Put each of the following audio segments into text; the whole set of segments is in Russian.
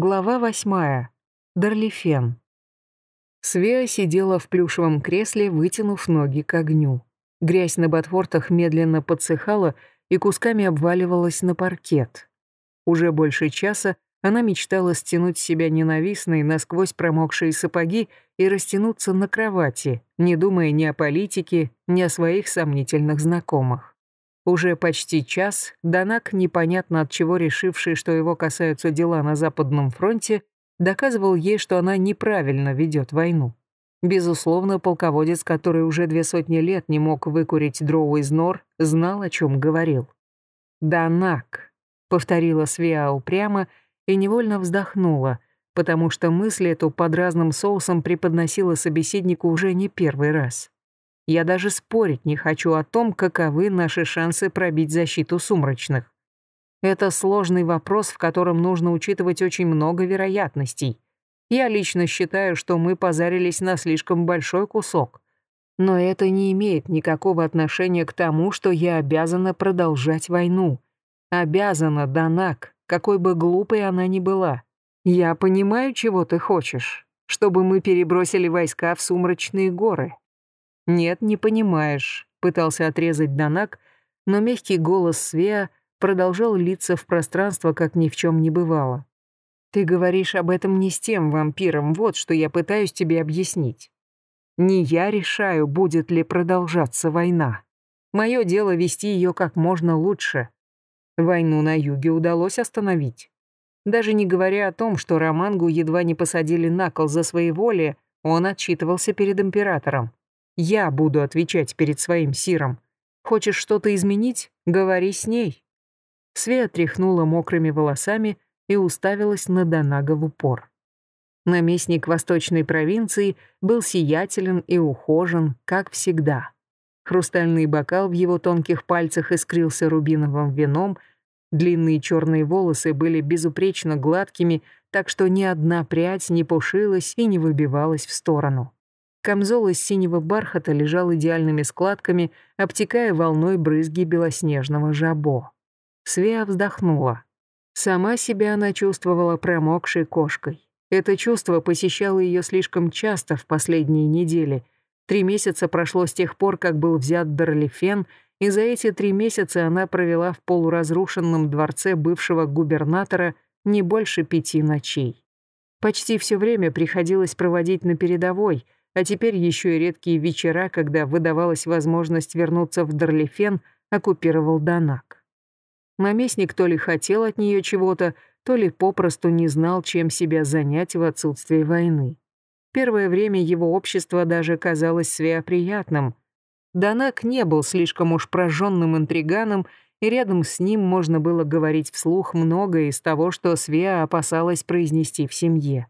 Глава восьмая. Дарлифен. Свеа сидела в плюшевом кресле, вытянув ноги к огню. Грязь на ботфортах медленно подсыхала и кусками обваливалась на паркет. Уже больше часа она мечтала стянуть с себя ненавистные, насквозь промокшие сапоги и растянуться на кровати, не думая ни о политике, ни о своих сомнительных знакомых. Уже почти час Данак, непонятно от чего решивший, что его касаются дела на Западном фронте, доказывал ей, что она неправильно ведет войну. Безусловно, полководец, который уже две сотни лет не мог выкурить дроу из нор, знал, о чем говорил. «Данак», — повторила Свиа упрямо и невольно вздохнула, потому что мысль эту под разным соусом преподносила собеседнику уже не первый раз. Я даже спорить не хочу о том, каковы наши шансы пробить защиту сумрачных. Это сложный вопрос, в котором нужно учитывать очень много вероятностей. Я лично считаю, что мы позарились на слишком большой кусок. Но это не имеет никакого отношения к тому, что я обязана продолжать войну. Обязана, Данак, какой бы глупой она ни была. Я понимаю, чего ты хочешь. Чтобы мы перебросили войска в сумрачные горы. «Нет, не понимаешь», — пытался отрезать Данак, но мягкий голос Свеа продолжал литься в пространство, как ни в чем не бывало. «Ты говоришь об этом не с тем вампиром, вот что я пытаюсь тебе объяснить. Не я решаю, будет ли продолжаться война. Мое дело вести ее как можно лучше. Войну на юге удалось остановить. Даже не говоря о том, что Романгу едва не посадили на кол за своеволие, он отчитывался перед императором. Я буду отвечать перед своим сиром. Хочешь что-то изменить? Говори с ней». Свея тряхнула мокрыми волосами и уставилась на Донага в упор. Наместник восточной провинции был сиятелен и ухожен, как всегда. Хрустальный бокал в его тонких пальцах искрился рубиновым вином, длинные черные волосы были безупречно гладкими, так что ни одна прядь не пушилась и не выбивалась в сторону. Камзол из синего бархата лежал идеальными складками, обтекая волной брызги белоснежного жабо. Свеа вздохнула. Сама себя она чувствовала промокшей кошкой. Это чувство посещало ее слишком часто в последние недели. Три месяца прошло с тех пор, как был взят Дарлифен, и за эти три месяца она провела в полуразрушенном дворце бывшего губернатора не больше пяти ночей. Почти все время приходилось проводить на передовой — а теперь еще и редкие вечера, когда выдавалась возможность вернуться в Дарлифен, оккупировал Данак. Наместник то ли хотел от нее чего-то, то ли попросту не знал, чем себя занять в отсутствии войны. Первое время его общество даже казалось Свеа приятным. Данак не был слишком уж прожженным интриганом, и рядом с ним можно было говорить вслух многое из того, что Свеа опасалась произнести в семье.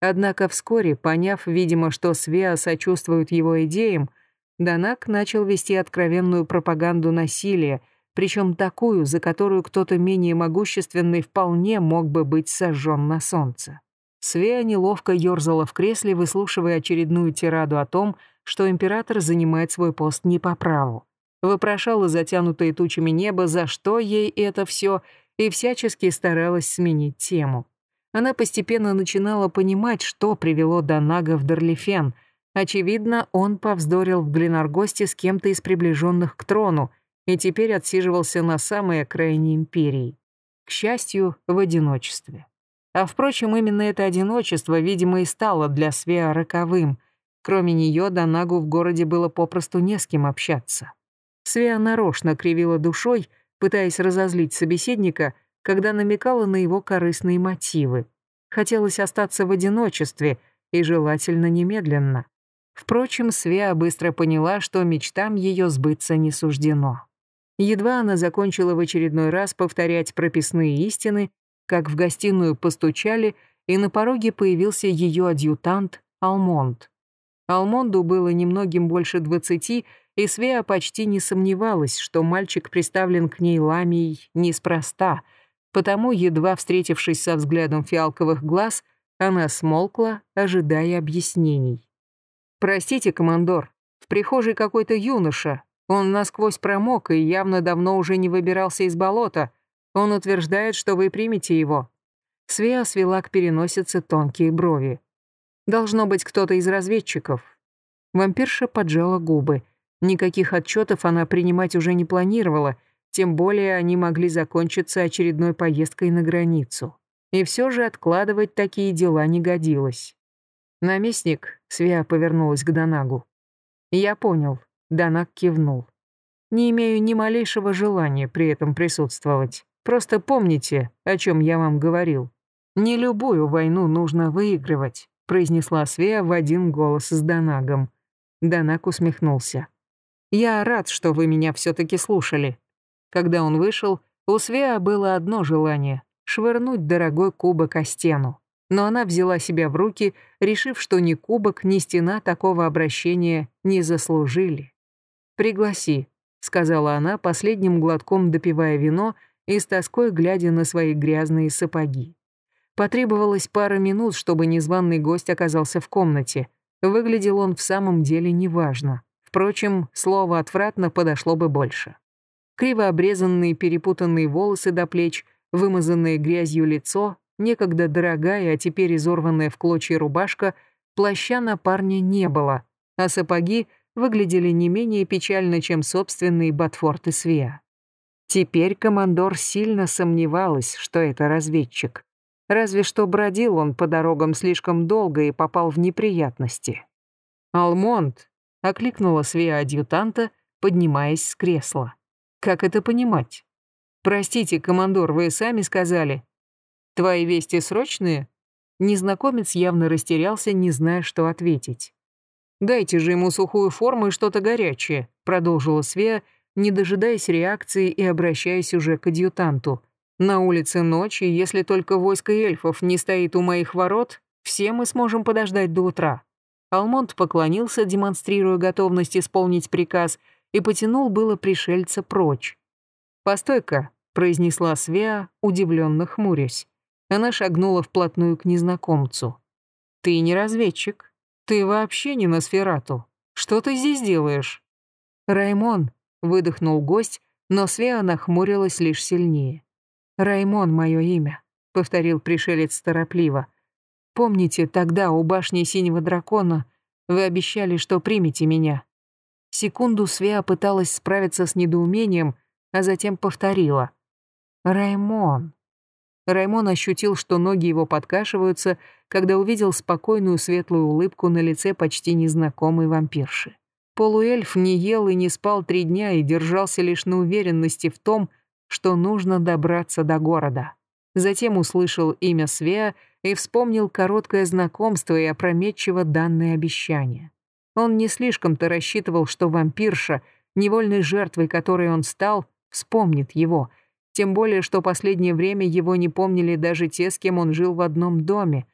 Однако вскоре, поняв, видимо, что Свеа сочувствует его идеям, Данак начал вести откровенную пропаганду насилия, причем такую, за которую кто-то менее могущественный вполне мог бы быть сожжен на солнце. Свеа неловко ерзала в кресле, выслушивая очередную тираду о том, что император занимает свой пост не по праву. Вопрошала затянутые тучами небо, за что ей это все, и всячески старалась сменить тему она постепенно начинала понимать, что привело Данага в Дарлифен. Очевидно, он повздорил в Гленаргосте с кем-то из приближенных к трону и теперь отсиживался на самой окраине империи. К счастью, в одиночестве. А впрочем, именно это одиночество, видимо, и стало для Свеа роковым. Кроме нее, Данагу в городе было попросту не с кем общаться. Свеа нарочно кривила душой, пытаясь разозлить собеседника — когда намекала на его корыстные мотивы. Хотелось остаться в одиночестве и желательно немедленно. Впрочем, Свеа быстро поняла, что мечтам ее сбыться не суждено. Едва она закончила в очередной раз повторять прописные истины, как в гостиную постучали, и на пороге появился ее адъютант Алмонд. Алмонду было немногим больше двадцати, и Свеа почти не сомневалась, что мальчик приставлен к ней ламией неспроста — Потому, едва встретившись со взглядом фиалковых глаз, она смолкла, ожидая объяснений. «Простите, командор, в прихожей какой-то юноша. Он насквозь промок и явно давно уже не выбирался из болота. Он утверждает, что вы примете его». Свеа свела к переносице тонкие брови. Должно быть кто-то из разведчиков. Вампирша поджала губы. Никаких отчетов она принимать уже не планировала, тем более они могли закончиться очередной поездкой на границу. И все же откладывать такие дела не годилось. «Наместник», — Свеа повернулась к Донагу. «Я понял», — Донаг кивнул. «Не имею ни малейшего желания при этом присутствовать. Просто помните, о чем я вам говорил. Не любую войну нужно выигрывать произнесла Свея в один голос с Донагом. Донаг усмехнулся. «Я рад, что вы меня все-таки слушали». Когда он вышел, у Свеа было одно желание — швырнуть дорогой кубок о стену. Но она взяла себя в руки, решив, что ни кубок, ни стена такого обращения не заслужили. «Пригласи», — сказала она, последним глотком допивая вино и с тоской глядя на свои грязные сапоги. Потребовалось пара минут, чтобы незваный гость оказался в комнате. Выглядел он в самом деле неважно. Впрочем, слово «отвратно» подошло бы больше. Криво обрезанные перепутанные волосы до плеч, вымазанное грязью лицо, некогда дорогая, а теперь изорванная в клочья рубашка, плаща на парня не было, а сапоги выглядели не менее печально, чем собственные Батфорты Свеа. Теперь командор сильно сомневалась, что это разведчик. Разве что бродил он по дорогам слишком долго и попал в неприятности. «Алмонд!» — окликнула Свея адъютанта, поднимаясь с кресла. «Как это понимать?» «Простите, командор, вы сами сказали». «Твои вести срочные?» Незнакомец явно растерялся, не зная, что ответить. «Дайте же ему сухую форму и что-то горячее», — продолжила Свея, не дожидаясь реакции и обращаясь уже к адъютанту. На улице ночи, если только войско эльфов не стоит у моих ворот, все мы сможем подождать до утра». Алмонт поклонился, демонстрируя готовность исполнить приказ, и потянул было пришельца прочь. «Постой-ка», — произнесла Свеа, удивленно хмурясь. Она шагнула вплотную к незнакомцу. «Ты не разведчик. Ты вообще не на сферату. Что ты здесь делаешь?» «Раймон», — выдохнул гость, но Свеа нахмурилась лишь сильнее. «Раймон — мое имя», — повторил пришелец торопливо. «Помните, тогда у башни Синего Дракона вы обещали, что примете меня?» Секунду Свеа пыталась справиться с недоумением, а затем повторила. «Раймон». Раймон ощутил, что ноги его подкашиваются, когда увидел спокойную светлую улыбку на лице почти незнакомой вампирши. Полуэльф не ел и не спал три дня и держался лишь на уверенности в том, что нужно добраться до города. Затем услышал имя Свеа и вспомнил короткое знакомство и опрометчиво данное обещание. Он не слишком-то рассчитывал, что вампирша, невольной жертвой которой он стал, вспомнит его, тем более, что последнее время его не помнили даже те, с кем он жил в одном доме.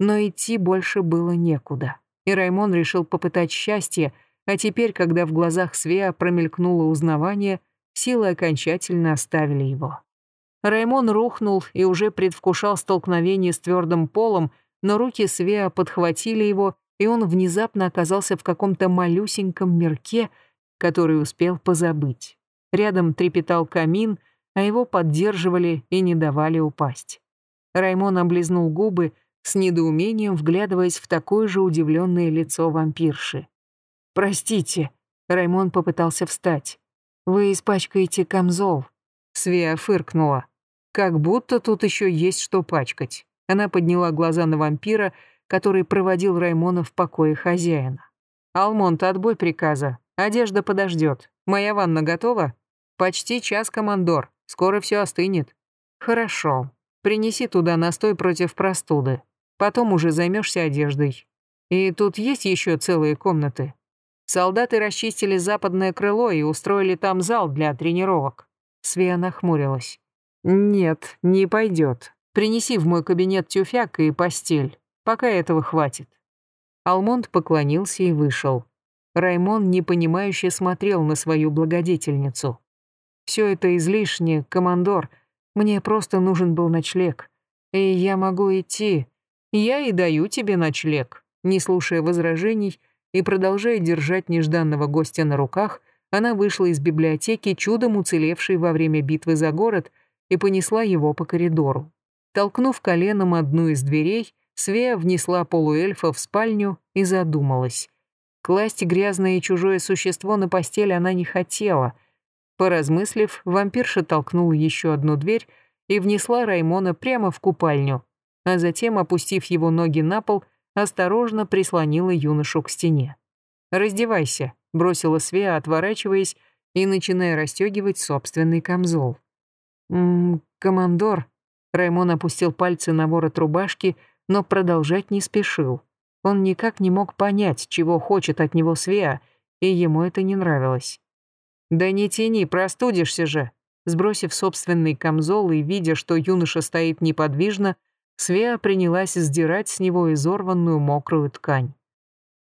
Но идти больше было некуда. И Раймон решил попытать счастье, а теперь, когда в глазах Свеа промелькнуло узнавание, силы окончательно оставили его. Раймон рухнул и уже предвкушал столкновение с твердым полом, но руки Свеа подхватили его, и он внезапно оказался в каком-то малюсеньком мирке, который успел позабыть. Рядом трепетал камин, а его поддерживали и не давали упасть. Раймон облизнул губы, с недоумением вглядываясь в такое же удивленное лицо вампирши. «Простите», — Раймон попытался встать. «Вы испачкаете камзол», — Свея фыркнула. «Как будто тут еще есть что пачкать». Она подняла глаза на вампира, который проводил Раймона в покое хозяина. «Алмонт, отбой приказа. Одежда подождет. Моя ванна готова?» «Почти час, командор. Скоро все остынет». «Хорошо. Принеси туда настой против простуды. Потом уже займешься одеждой. И тут есть еще целые комнаты. Солдаты расчистили западное крыло и устроили там зал для тренировок. Свея нахмурилась. «Нет, не пойдет. Принеси в мой кабинет тюфяк и постель. Пока этого хватит». Алмонд поклонился и вышел. Раймон непонимающе смотрел на свою благодетельницу. «Все это излишне, командор. Мне просто нужен был ночлег. И я могу идти. Я и даю тебе ночлег». Не слушая возражений, и, продолжая держать нежданного гостя на руках, она вышла из библиотеки, чудом уцелевшей во время битвы за город, и понесла его по коридору. Толкнув коленом одну из дверей, Свея внесла полуэльфа в спальню и задумалась. Класть грязное и чужое существо на постель она не хотела. Поразмыслив, вампирша толкнула еще одну дверь и внесла Раймона прямо в купальню, а затем, опустив его ноги на пол, осторожно прислонила юношу к стене. «Раздевайся», — бросила Свея, отворачиваясь и начиная расстегивать собственный камзол. «Ммм, командор», — Раймон опустил пальцы на ворот рубашки, но продолжать не спешил. Он никак не мог понять, чего хочет от него Свеа, и ему это не нравилось. «Да не тяни, простудишься же!» Сбросив собственный камзол и видя, что юноша стоит неподвижно, Свеа принялась сдирать с него изорванную мокрую ткань.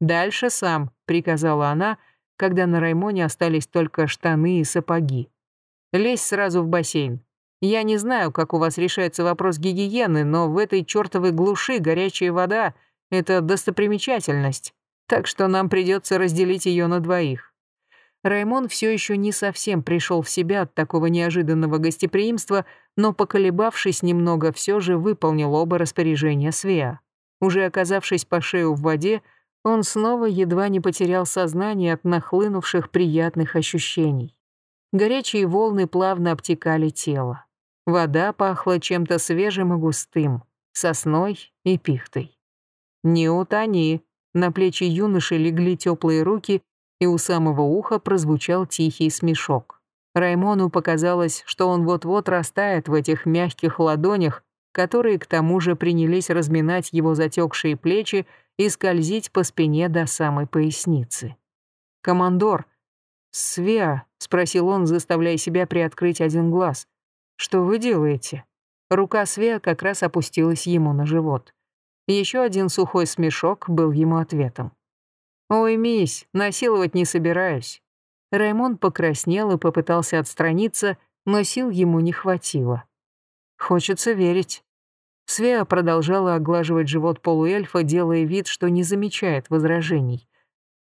«Дальше сам», — приказала она, когда на Раймоне остались только штаны и сапоги. «Лезь сразу в бассейн. Я не знаю, как у вас решается вопрос гигиены, но в этой чертовой глуши горячая вода — это достопримечательность, так что нам придется разделить ее на двоих». Раймон все еще не совсем пришел в себя от такого неожиданного гостеприимства, но, поколебавшись немного, все же выполнил оба распоряжения Свеа. Уже оказавшись по шею в воде, он снова едва не потерял сознание от нахлынувших приятных ощущений. Горячие волны плавно обтекали тело. Вода пахла чем-то свежим и густым, сосной и пихтой. «Не утони!» На плечи юноши легли теплые руки, и у самого уха прозвучал тихий смешок. Раймону показалось, что он вот-вот растает в этих мягких ладонях, которые к тому же принялись разминать его затекшие плечи и скользить по спине до самой поясницы. «Командор!» «Свеа?» — спросил он, заставляя себя приоткрыть один глаз. «Что вы делаете?» Рука Свеа как раз опустилась ему на живот. Еще один сухой смешок был ему ответом. «Ой, мись, насиловать не собираюсь». Раймон покраснел и попытался отстраниться, но сил ему не хватило. «Хочется верить». Свеа продолжала оглаживать живот полуэльфа, делая вид, что не замечает возражений.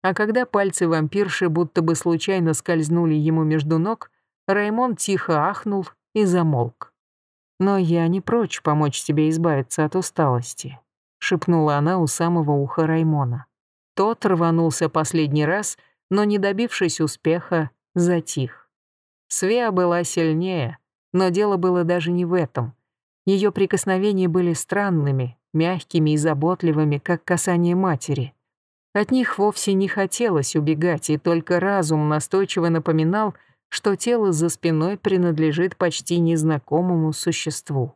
А когда пальцы вампирши будто бы случайно скользнули ему между ног, Раймон тихо ахнул и замолк. «Но я не прочь помочь тебе избавиться от усталости», — шепнула она у самого уха Раймона. Тот рванулся последний раз, но, не добившись успеха, затих. Свеа была сильнее, но дело было даже не в этом. Ее прикосновения были странными, мягкими и заботливыми, как касание матери. От них вовсе не хотелось убегать, и только разум настойчиво напоминал, что тело за спиной принадлежит почти незнакомому существу.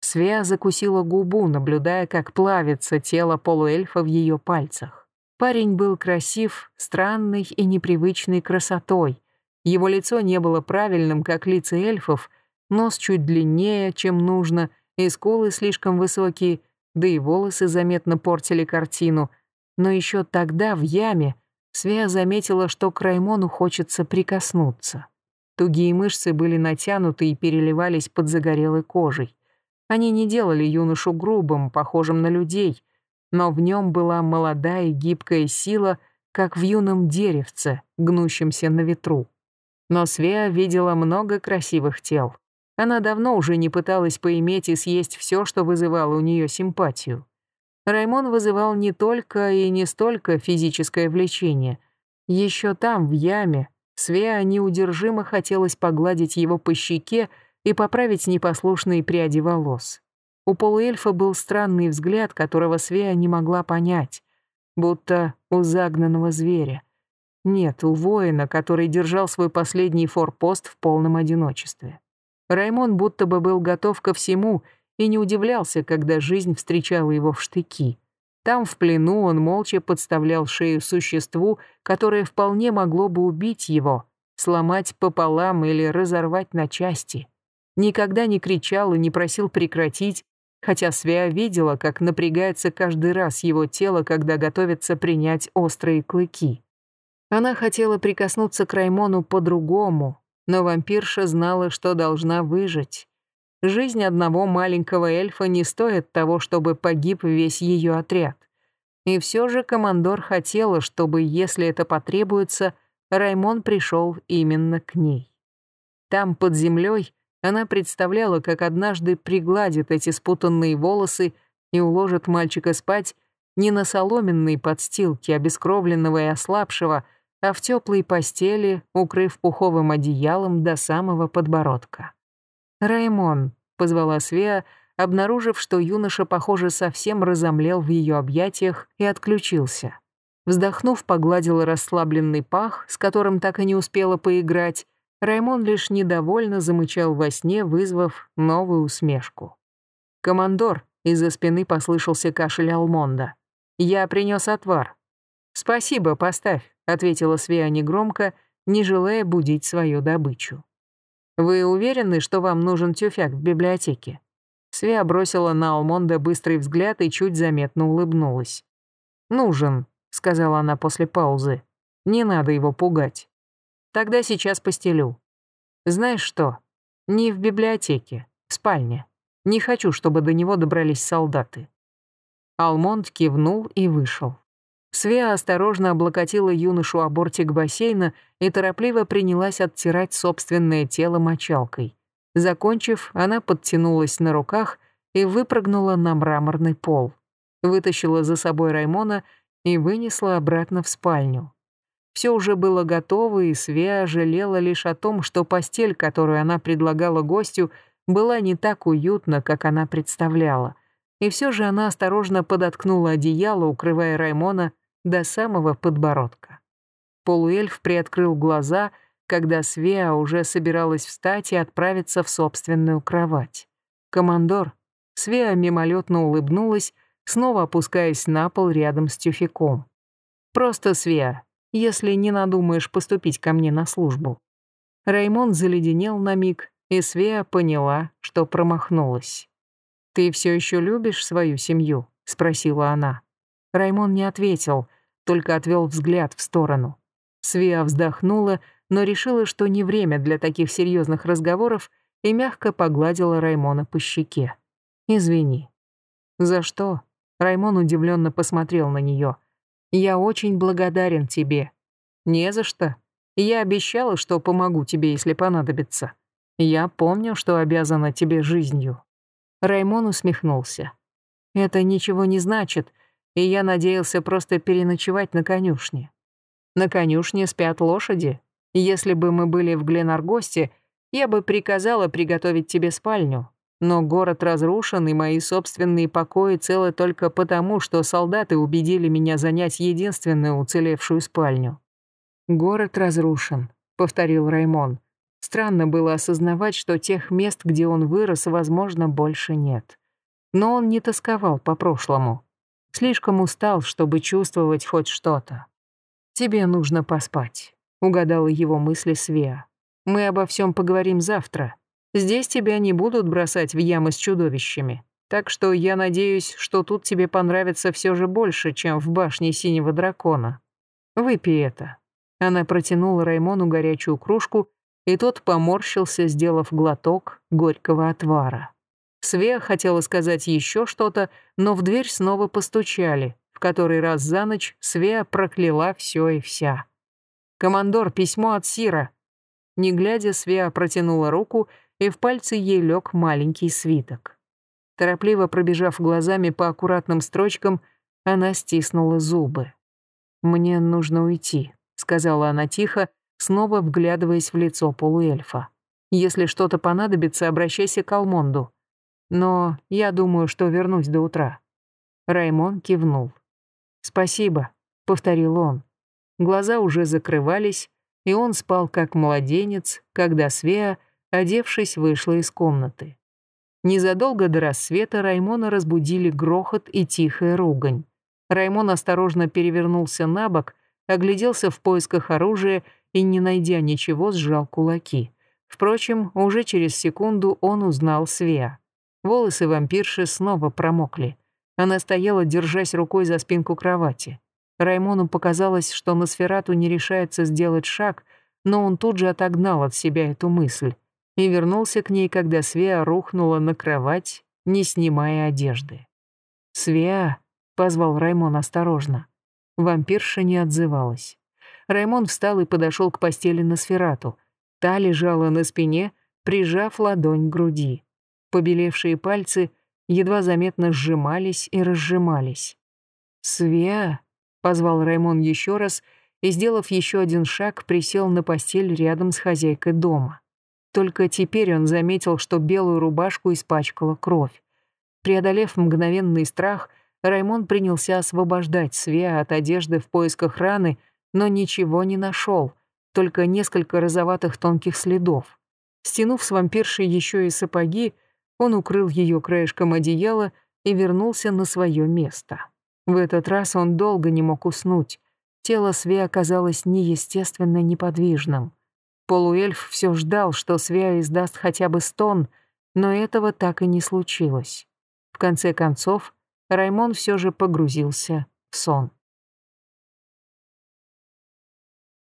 Свя закусила губу, наблюдая, как плавится тело полуэльфа в ее пальцах. Парень был красив, странной и непривычной красотой. Его лицо не было правильным, как лица эльфов, нос чуть длиннее, чем нужно, и скулы слишком высокие, да и волосы заметно портили картину. Но еще тогда, в яме, Свея заметила, что к Раймону хочется прикоснуться. Тугие мышцы были натянуты и переливались под загорелой кожей. Они не делали юношу грубым, похожим на людей, но в нем была молодая и гибкая сила, как в юном деревце, гнущемся на ветру. Но Свея видела много красивых тел. Она давно уже не пыталась поиметь и съесть все, что вызывало у нее симпатию. Раймон вызывал не только и не столько физическое влечение. Еще там, в яме, Свеа неудержимо хотелось погладить его по щеке и поправить непослушные пряди волос. У полуэльфа был странный взгляд, которого Свеа не могла понять, будто у загнанного зверя. Нет, у воина, который держал свой последний форпост в полном одиночестве. Раймон будто бы был готов ко всему — и не удивлялся, когда жизнь встречала его в штыки. Там, в плену, он молча подставлял шею существу, которое вполне могло бы убить его, сломать пополам или разорвать на части. Никогда не кричал и не просил прекратить, хотя Свя видела, как напрягается каждый раз его тело, когда готовится принять острые клыки. Она хотела прикоснуться к Раймону по-другому, но вампирша знала, что должна выжить. Жизнь одного маленького эльфа не стоит того, чтобы погиб весь ее отряд. И все же командор хотела, чтобы, если это потребуется, Раймон пришел именно к ней. Там, под землей, Она представляла, как однажды пригладит эти спутанные волосы и уложит мальчика спать не на соломенной подстилке, обескровленного и ослабшего, а в теплой постели, укрыв пуховым одеялом до самого подбородка. «Раймон», — позвала Свеа, обнаружив, что юноша, похоже, совсем разомлел в ее объятиях и отключился. Вздохнув, погладила расслабленный пах, с которым так и не успела поиграть, Раймон лишь недовольно замычал во сне, вызвав новую усмешку. «Командор», — из-за спины послышался кашель Алмонда. «Я принес отвар». «Спасибо, поставь», — ответила Свея негромко, не желая будить свою добычу. «Вы уверены, что вам нужен тюфяк в библиотеке?» Свея бросила на Алмонда быстрый взгляд и чуть заметно улыбнулась. «Нужен», — сказала она после паузы. «Не надо его пугать». Тогда сейчас постелю. Знаешь что? Не в библиотеке, в спальне. Не хочу, чтобы до него добрались солдаты. Алмонд кивнул и вышел. Свеа осторожно облокотила юношу о бортик бассейна и торопливо принялась оттирать собственное тело мочалкой. Закончив, она подтянулась на руках и выпрыгнула на мраморный пол. Вытащила за собой Раймона и вынесла обратно в спальню. Все уже было готово, и Свеа жалела лишь о том, что постель, которую она предлагала гостю, была не так уютна, как она представляла. И все же она осторожно подоткнула одеяло, укрывая Раймона до самого подбородка. Полуэльф приоткрыл глаза, когда Свеа уже собиралась встать и отправиться в собственную кровать. «Командор», Свеа мимолетно улыбнулась, снова опускаясь на пол рядом с тюфяком. «Просто Свеа, если не надумаешь поступить ко мне на службу». Раймон заледенел на миг, и Свеа поняла, что промахнулась. «Ты все еще любишь свою семью?» — спросила она. Раймон не ответил, только отвел взгляд в сторону. Свеа вздохнула, но решила, что не время для таких серьезных разговоров, и мягко погладила Раймона по щеке. «Извини». «За что?» Раймон удивленно посмотрел на нее. Я очень благодарен тебе. Не за что. Я обещала, что помогу тебе, если понадобится. Я помню, что обязана тебе жизнью». Раймон усмехнулся. «Это ничего не значит, и я надеялся просто переночевать на конюшне. На конюшне спят лошади. Если бы мы были в Гленаргосте, я бы приказала приготовить тебе спальню, но город разрушен, и мои собственные покои целы только потому, что солдаты убедили меня занять единственную уцелевшую спальню. «Город разрушен», — повторил Раймон. Странно было осознавать, что тех мест, где он вырос, возможно, больше нет. Но он не тосковал по прошлому. Слишком устал, чтобы чувствовать хоть что-то. «Тебе нужно поспать», — угадала его мысли Свеа. «Мы обо всем поговорим завтра». Здесь тебя не будут бросать в ямы с чудовищами. Так что я надеюсь, что тут тебе понравится все же больше, чем в башне синего дракона. Выпей это». Она протянула Раймону горячую кружку, и тот поморщился, сделав глоток горького отвара. Свея хотела сказать еще что-то, но в дверь снова постучали. В который раз за ночь Свея прокляла все и вся. «Командор, письмо от Сира». Не глядя, Свея протянула руку и в пальцы ей лег маленький свиток. Торопливо пробежав глазами по аккуратным строчкам, она стиснула зубы. «Мне нужно уйти», — сказала она тихо, снова вглядываясь в лицо полуэльфа. «Если что-то понадобится, обращайся к Алмонду. Но я думаю, что вернусь до утра». Раймон кивнул. «Спасибо», — повторил он. Глаза уже закрывались, и он спал как младенец, когда Свеа одевшись, вышла из комнаты. Незадолго до рассвета Раймона разбудили грохот и тихая ругань. Раймон осторожно перевернулся на бок, огляделся в поисках оружия и, не найдя ничего, сжал кулаки. Впрочем, уже через секунду он узнал Свеа. Волосы вампирши снова промокли. Она стояла, держась рукой за спинку кровати. Раймону показалось, что Носферату не решается сделать шаг, но он тут же отогнал от себя эту мысль и вернулся к ней, когда Свеа рухнула на кровать, не снимая одежды. «Свеа», — позвал Раймон осторожно. Вампирша не отзывалась. Раймон встал и подошел к постели на Сферату. Та лежала на спине, прижав ладонь к груди. Побелевшие пальцы едва заметно сжимались и разжимались. «Свя!» — позвал Раймон еще раз и, сделав еще один шаг, присел на постель рядом с хозяйкой дома. Только теперь он заметил, что белую рубашку испачкала кровь. Преодолев мгновенный страх, Раймон принялся освобождать Свеа от одежды в поисках раны, но ничего не нашел, только несколько розоватых тонких следов. Стянув с вампиршей еще и сапоги, он укрыл ее краешком одеяла и вернулся на свое место. В этот раз он долго не мог уснуть. Тело Свеа оказалось неестественно неподвижным. Полуэльф все ждал, что Свеа издаст хотя бы стон, но этого так и не случилось. В конце концов, Раймон все же погрузился в сон.